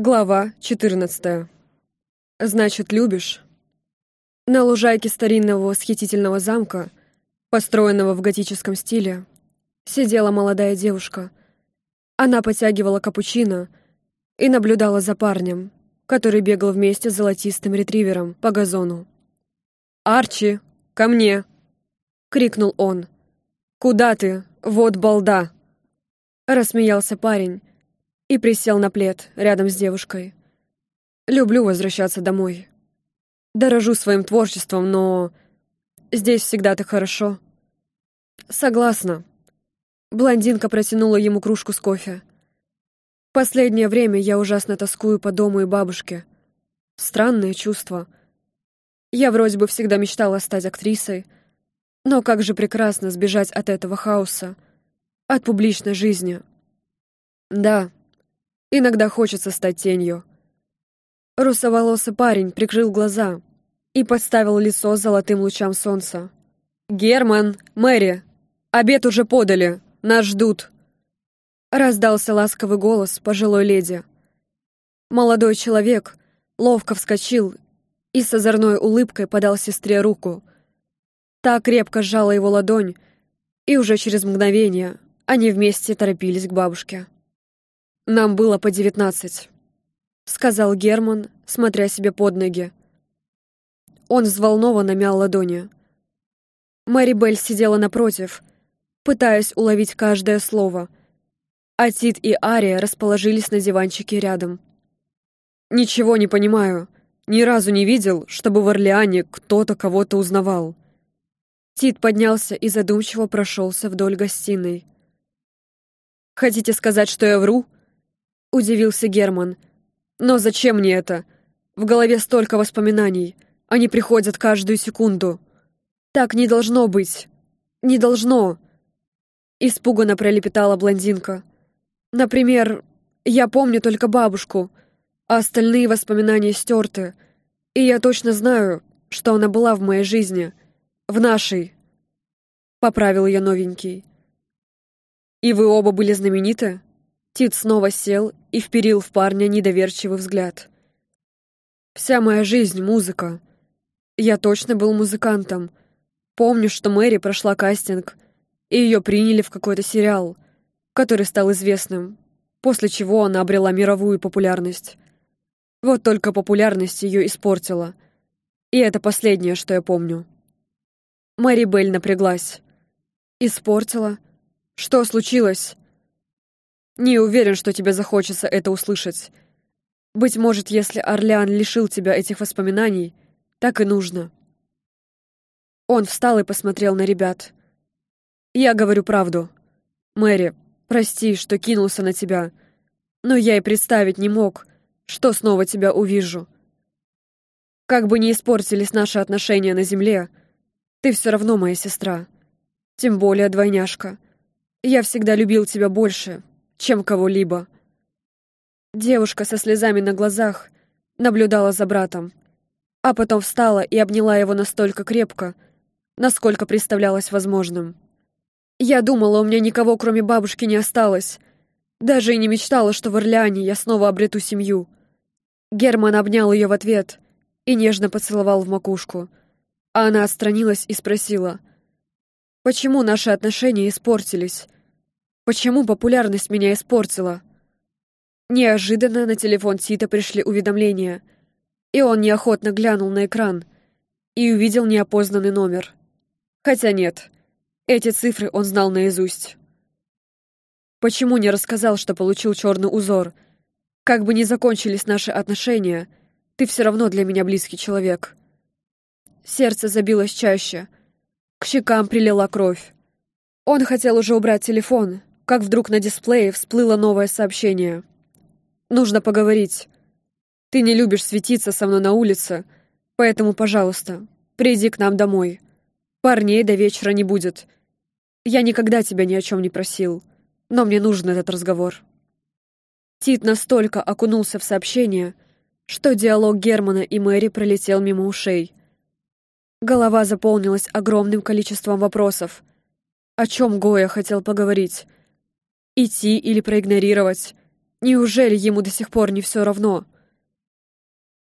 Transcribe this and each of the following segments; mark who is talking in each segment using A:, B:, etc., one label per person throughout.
A: Глава 14. Значит, любишь? На лужайке старинного восхитительного замка, построенного в готическом стиле, сидела молодая девушка. Она потягивала капучино и наблюдала за парнем, который бегал вместе с золотистым ретривером по газону. «Арчи, ко мне!» — крикнул он. «Куда ты? Вот балда!» Рассмеялся парень, и присел на плед рядом с девушкой. Люблю возвращаться домой. Дорожу своим творчеством, но здесь всегда так хорошо. Согласна. Блондинка протянула ему кружку с кофе. Последнее время я ужасно тоскую по дому и бабушке. Странные чувства. Я вроде бы всегда мечтала стать актрисой, но как же прекрасно сбежать от этого хаоса, от публичной жизни. Да, Иногда хочется стать тенью. Русоволосый парень прикрыл глаза и подставил лицо золотым лучам солнца. «Герман! Мэри! Обед уже подали! Нас ждут!» Раздался ласковый голос пожилой леди. Молодой человек ловко вскочил и с озорной улыбкой подал сестре руку. Та крепко сжала его ладонь, и уже через мгновение они вместе торопились к бабушке. «Нам было по девятнадцать», — сказал Герман, смотря себе под ноги. Он взволнованно мял ладони. Мэри Белль сидела напротив, пытаясь уловить каждое слово, а Тит и Ария расположились на диванчике рядом. «Ничего не понимаю. Ни разу не видел, чтобы в Орлеане кто-то кого-то узнавал». Тит поднялся и задумчиво прошелся вдоль гостиной. «Хотите сказать, что я вру?» — удивился Герман. «Но зачем мне это? В голове столько воспоминаний. Они приходят каждую секунду. Так не должно быть. Не должно!» Испуганно пролепетала блондинка. «Например, я помню только бабушку, а остальные воспоминания стерты. И я точно знаю, что она была в моей жизни. В нашей!» Поправил ее новенький. «И вы оба были знамениты?» Тит снова сел и вперил в парня недоверчивый взгляд. «Вся моя жизнь — музыка. Я точно был музыкантом. Помню, что Мэри прошла кастинг, и ее приняли в какой-то сериал, который стал известным, после чего она обрела мировую популярность. Вот только популярность ее испортила. И это последнее, что я помню». Мэри Белль напряглась. «Испортила? Что случилось?» Не уверен, что тебе захочется это услышать. Быть может, если Орлеан лишил тебя этих воспоминаний, так и нужно. Он встал и посмотрел на ребят. Я говорю правду. Мэри, прости, что кинулся на тебя, но я и представить не мог, что снова тебя увижу. Как бы ни испортились наши отношения на земле, ты все равно моя сестра. Тем более двойняшка. Я всегда любил тебя больше, чем кого-либо. Девушка со слезами на глазах наблюдала за братом, а потом встала и обняла его настолько крепко, насколько представлялось возможным. Я думала, у меня никого, кроме бабушки, не осталось. Даже и не мечтала, что в Орлеане я снова обрету семью. Герман обнял ее в ответ и нежно поцеловал в макушку. А она отстранилась и спросила, «Почему наши отношения испортились? Почему популярность меня испортила? Неожиданно на телефон Тита пришли уведомления, и он неохотно глянул на экран и увидел неопознанный номер. Хотя нет, эти цифры он знал наизусть. Почему не рассказал, что получил черный узор? Как бы ни закончились наши отношения, ты все равно для меня близкий человек. Сердце забилось чаще. К щекам прилила кровь. Он хотел уже убрать телефон, как вдруг на дисплее всплыло новое сообщение. «Нужно поговорить. Ты не любишь светиться со мной на улице, поэтому, пожалуйста, приди к нам домой. Парней до вечера не будет. Я никогда тебя ни о чем не просил, но мне нужен этот разговор». Тит настолько окунулся в сообщение, что диалог Германа и Мэри пролетел мимо ушей. Голова заполнилась огромным количеством вопросов. О чем Гоя хотел поговорить? Идти или проигнорировать? Неужели ему до сих пор не все равно?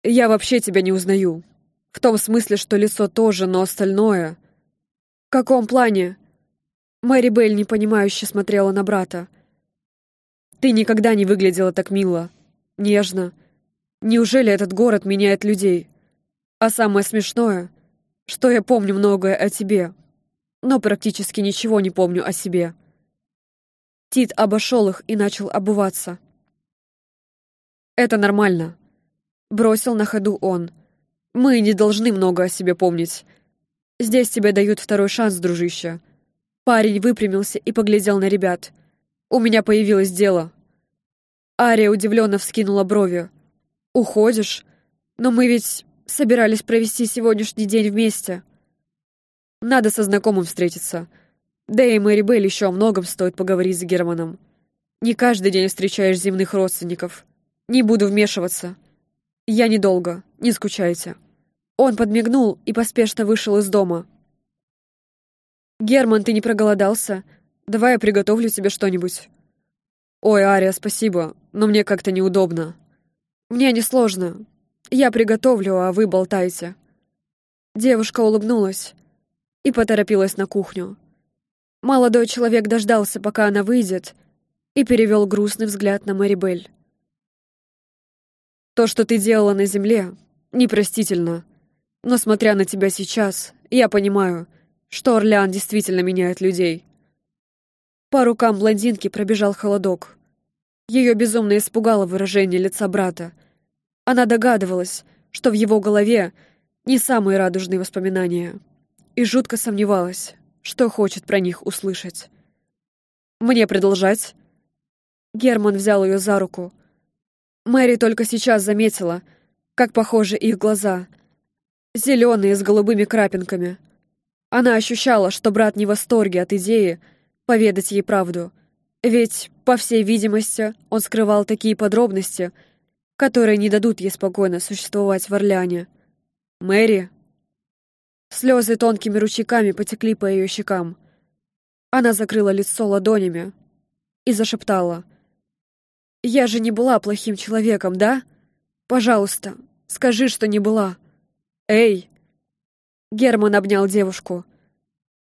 B: Я вообще тебя не узнаю. В том смысле, что лицо тоже, но остальное...
A: В каком плане? Мэри Белль непонимающе смотрела на брата.
B: Ты никогда не выглядела так мило, нежно. Неужели этот город меняет людей? А самое смешное, что я помню многое о тебе, но практически ничего не помню о себе.
A: Тит обошел их и начал обуваться.
B: «Это нормально», — бросил на ходу он. «Мы не должны много о себе помнить. Здесь тебе дают второй шанс, дружище». Парень выпрямился и поглядел на ребят. «У меня появилось дело». Ария удивленно вскинула брови. «Уходишь? Но мы ведь собирались провести сегодняшний день вместе». «Надо со знакомым встретиться. Да и Мэри Белль еще о многом стоит поговорить с Германом. Не каждый день встречаешь земных родственников. Не буду вмешиваться. Я недолго, не скучайте». Он подмигнул и поспешно вышел из дома. «Герман, ты не проголодался? Давай я приготовлю тебе что-нибудь». «Ой, Ария, спасибо, но мне как-то неудобно». «Мне несложно. Я приготовлю, а вы болтайте». Девушка улыбнулась и поторопилась на кухню. Молодой человек дождался, пока она выйдет, и перевел грустный взгляд на Марибель. «То, что ты делала на земле, непростительно. Но, смотря на тебя сейчас, я понимаю, что Орлеан действительно меняет людей». По рукам блондинки пробежал холодок. Ее безумно испугало выражение лица брата. Она догадывалась, что в его голове не самые радужные воспоминания, и жутко сомневалась, что хочет про них услышать. «Мне продолжать?» Герман взял ее за руку. Мэри только сейчас заметила, как похожи их глаза. Зеленые с голубыми крапинками. Она ощущала, что брат не в восторге от идеи поведать ей правду. Ведь, по всей видимости, он скрывал такие подробности, которые не дадут ей спокойно существовать в Орлеане. «Мэри?» Слезы тонкими ручейками потекли по ее щекам. Она закрыла лицо ладонями и зашептала. «Я же не была плохим человеком, да? Пожалуйста, скажи, что не была. Эй!» Герман обнял девушку.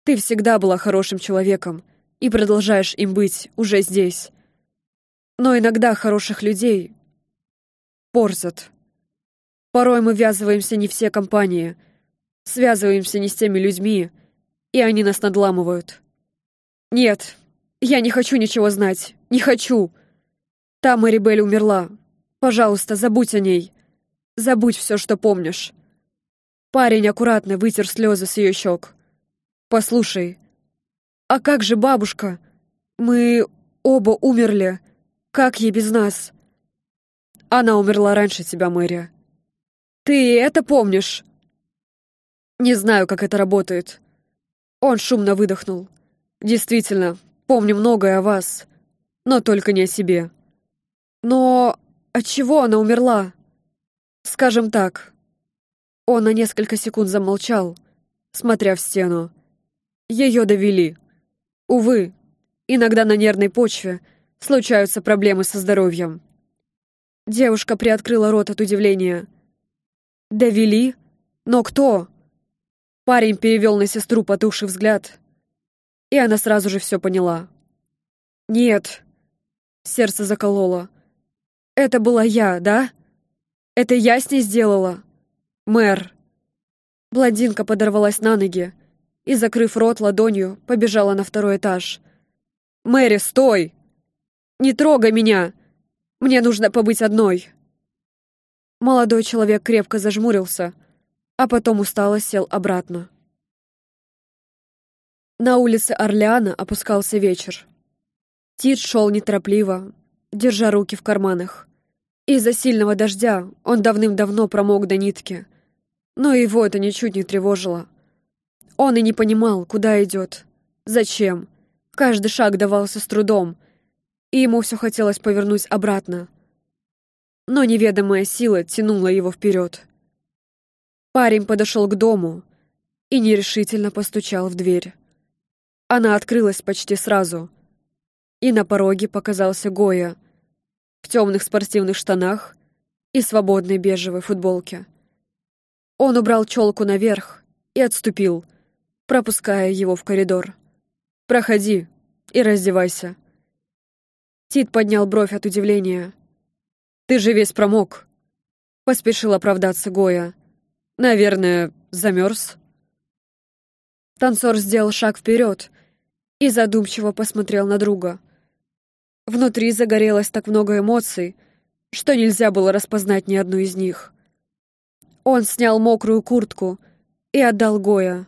B: «Ты всегда была хорошим человеком и продолжаешь им быть уже здесь. Но иногда хороших людей портят. Порой мы ввязываемся не все компании — Связываемся не с теми людьми, и они нас надламывают. Нет, я не хочу ничего знать. Не хочу. Та Марибель умерла. Пожалуйста, забудь о ней. Забудь все, что помнишь. Парень аккуратно вытер слезы с ее щек. Послушай, а как же бабушка? Мы оба умерли. Как ей без нас? Она умерла раньше тебя, Мэри. Ты это помнишь? Не знаю, как это работает. Он шумно выдохнул. Действительно, помню многое о вас, но только не о себе. Но от чего она умерла? Скажем так. Он на несколько секунд замолчал, смотря в стену. Ее довели. Увы, иногда на нервной почве случаются проблемы со здоровьем. Девушка приоткрыла рот от удивления. «Довели? Но кто?» Парень перевел на сестру потухший взгляд, и она сразу же все поняла. «Нет», — сердце закололо. «Это была я, да? Это я с ней сделала? Мэр». Блондинка подорвалась на ноги и, закрыв рот ладонью, побежала на второй этаж. «Мэри, стой! Не трогай меня! Мне нужно побыть одной!» Молодой человек крепко зажмурился — а потом устало сел обратно. На улице Орлеана опускался вечер. Тит шел неторопливо, держа руки в карманах. Из-за сильного дождя он давным-давно промок до нитки, но его это ничуть не тревожило. Он и не понимал, куда идет, зачем. Каждый шаг давался с трудом, и ему все хотелось повернуть обратно. Но неведомая сила тянула его вперед. Парень подошел к дому и нерешительно постучал в дверь. Она открылась почти сразу, и на пороге показался Гоя. в темных спортивных штанах и свободной бежевой футболке. Он убрал челку наверх и отступил, пропуская его в коридор. «Проходи и раздевайся». Тит поднял бровь от удивления. «Ты же весь промок», — поспешил оправдаться Гоя. «Наверное, замерз?» Танцор сделал шаг вперед и задумчиво посмотрел на друга. Внутри загорелось так много эмоций, что нельзя было распознать ни одну из них. Он снял мокрую куртку и отдал Гоя.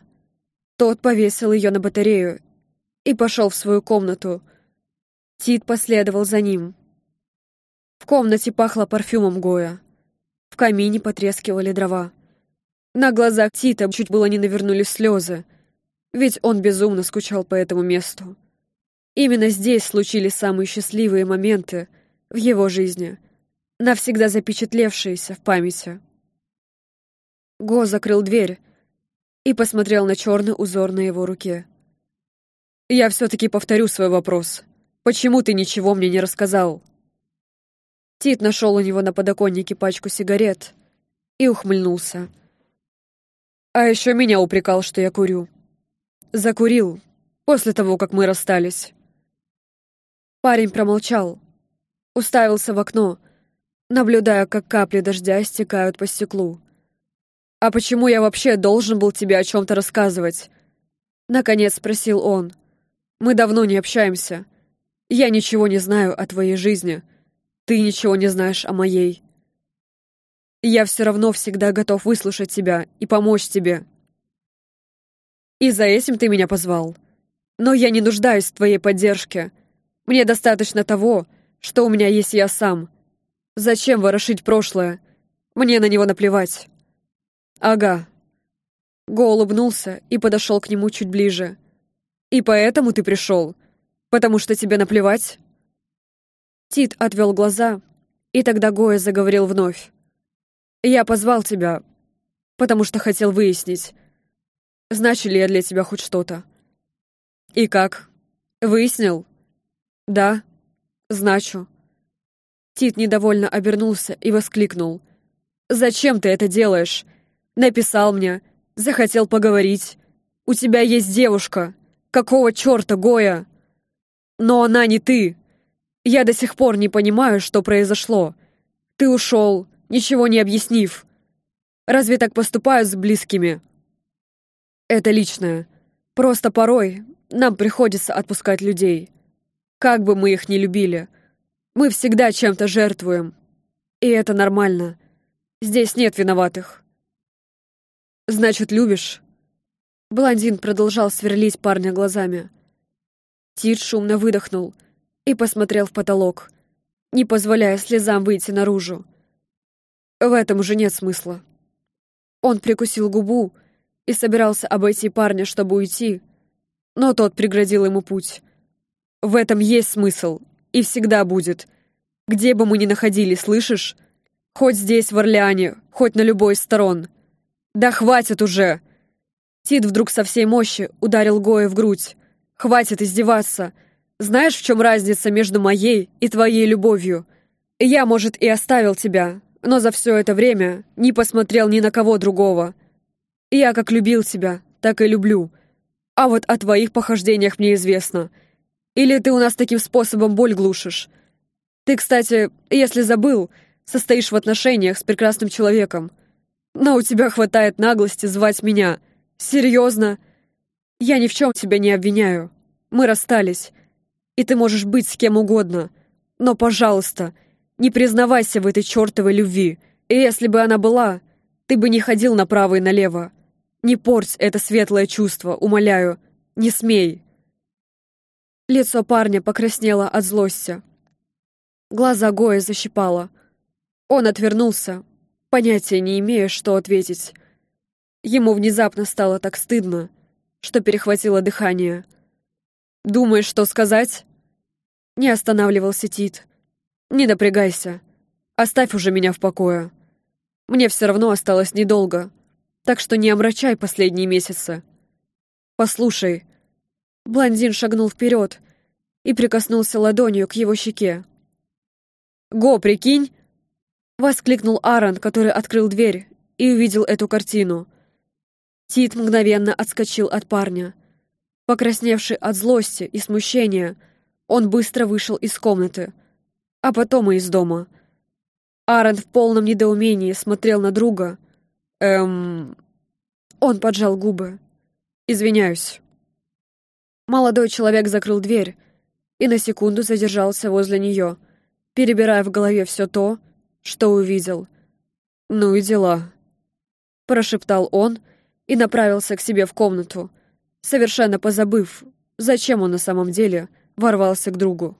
B: Тот повесил ее на батарею и пошел в свою комнату. Тит последовал за ним. В комнате пахло парфюмом Гоя. В камине потрескивали дрова. На глазах Тита чуть было не навернулись слезы, ведь он безумно скучал по этому месту. Именно здесь случились самые счастливые моменты в его жизни, навсегда запечатлевшиеся в памяти. Го закрыл дверь и посмотрел на черный узор на его руке. «Я все-таки повторю свой вопрос. Почему ты ничего мне не рассказал?» Тит нашел у него на подоконнике пачку сигарет и ухмыльнулся. «А еще меня упрекал, что я курю. Закурил после того, как мы расстались». Парень промолчал, уставился в окно, наблюдая, как капли дождя стекают по стеклу. «А почему я вообще должен был тебе о чем-то рассказывать?» Наконец спросил он. «Мы давно не общаемся. Я ничего не знаю о твоей жизни. Ты ничего не знаешь о моей. Я все равно всегда готов выслушать тебя и помочь тебе. И за этим ты меня позвал. Но я не нуждаюсь в твоей поддержке. Мне достаточно того, что у меня есть я сам. Зачем ворошить прошлое? Мне на него наплевать». «Ага». Го улыбнулся и подошел к нему чуть ближе. «И поэтому ты пришел? Потому что тебе наплевать?» Тит отвел глаза, и тогда Гоя заговорил вновь. «Я позвал тебя, потому что хотел выяснить, значит ли я для тебя хоть что-то». «И как? Выяснил?» «Да, значу». Тит недовольно обернулся и воскликнул. «Зачем ты это делаешь? Написал мне, захотел поговорить. У тебя есть девушка. Какого черта, Гоя? Но она не ты. Я до сих пор не понимаю, что произошло. Ты ушел, ничего не объяснив. Разве так поступают с близкими? Это личное. Просто порой нам приходится отпускать людей. Как бы мы их ни любили. Мы всегда чем-то жертвуем. И это нормально. Здесь нет виноватых. «Значит, любишь?» Блондин продолжал сверлить парня глазами. Тит шумно выдохнул и посмотрел в потолок, не позволяя слезам выйти наружу. В этом уже нет смысла. Он прикусил губу и собирался обойти парня, чтобы уйти, но тот преградил ему путь. В этом есть смысл, и всегда будет. Где бы мы ни находились, слышишь? Хоть здесь, в Орлеане, хоть на любой из сторон — «Да хватит уже!» Тит вдруг со всей мощи ударил Гоя в грудь. «Хватит издеваться! Знаешь, в чем разница между моей и твоей любовью? Я, может, и оставил тебя, но за все это время не посмотрел ни на кого другого. Я как любил тебя, так и люблю. А вот о твоих похождениях мне известно. Или ты у нас таким способом боль глушишь? Ты, кстати, если забыл, состоишь в отношениях с прекрасным человеком. Но у тебя хватает наглости звать меня. Серьезно? Я ни в чем тебя не обвиняю. Мы расстались. И ты можешь быть с кем угодно. Но, пожалуйста, не признавайся в этой чертовой любви. И если бы она была, ты бы не ходил направо и налево. Не порть это светлое чувство, умоляю. Не смей. Лицо парня покраснело от злости. Глаза Гоя защипало. Он отвернулся, понятия не имея, что ответить. Ему внезапно стало так стыдно, что перехватило дыхание. «Думаешь, что сказать?» Не останавливался Тит. «Не напрягайся. Оставь уже меня в покое. Мне все равно осталось недолго, так что не омрачай последние месяцы. Послушай». Блондин шагнул вперед и прикоснулся ладонью к его щеке. Го, прикинь!» Воскликнул Аарон, который открыл дверь и увидел эту картину. Тит мгновенно отскочил от парня. Покрасневший от злости и смущения, он быстро вышел из комнаты, а потом и из дома. Аарон в полном недоумении смотрел на друга. «Эм...» Он поджал губы. «Извиняюсь». Молодой человек закрыл дверь и на секунду задержался возле нее, перебирая в голове все то, что увидел. «Ну и дела», — прошептал он и направился к себе в комнату, совершенно позабыв, зачем он на самом деле ворвался к другу.